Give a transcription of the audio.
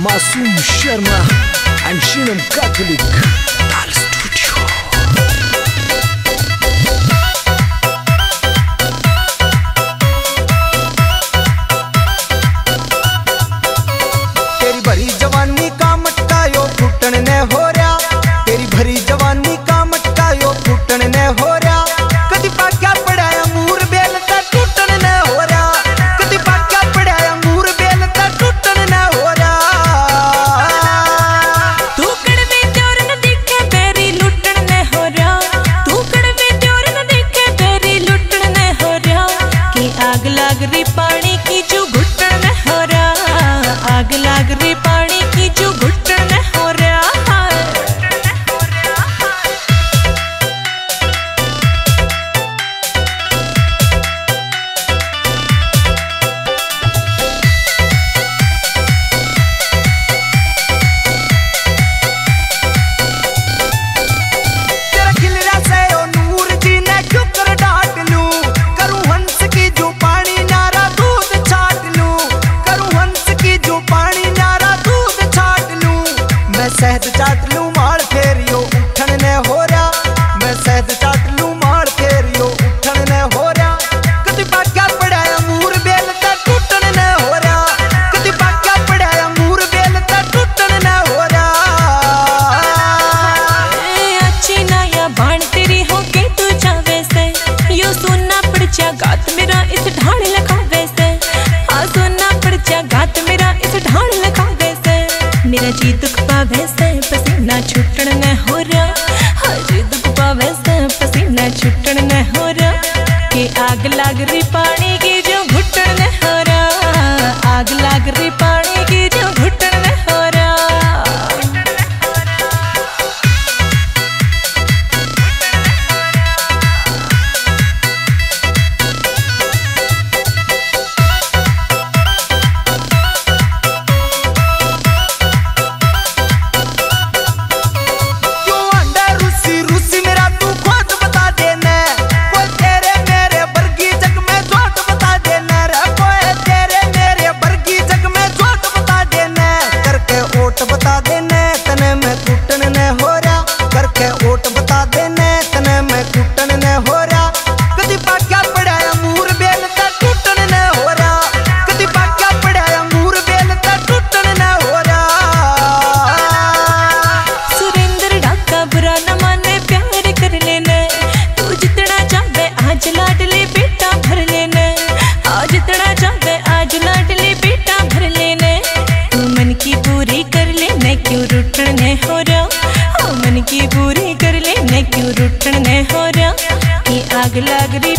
Masum Sharma and Shinam Catholic मैं शहद चाट लूँ माल फेरियो उठन ने हो रहा मैं शहद चाट लूँ माल फेरियो उठन ने हो रहा कदी बाक्या पड़ा अंगूर बेल ता टूटन ने हो रहा कदी बाक्या पड़ा अंगूर बेल ता टूटन ने हो रहा अच्छी ना या बाण तेरी हो के तू जावे से यो सुनना पड़ जा गात मेरा इस ढाल लखावे से हाँ सुनना पड़ जा मेरा जी दुख पावे से पसीना छुटण न हो रहा। हाँ जी दुख पावे से पसीना छुटण न हो रहा। के आग लाग रही पानी लग रही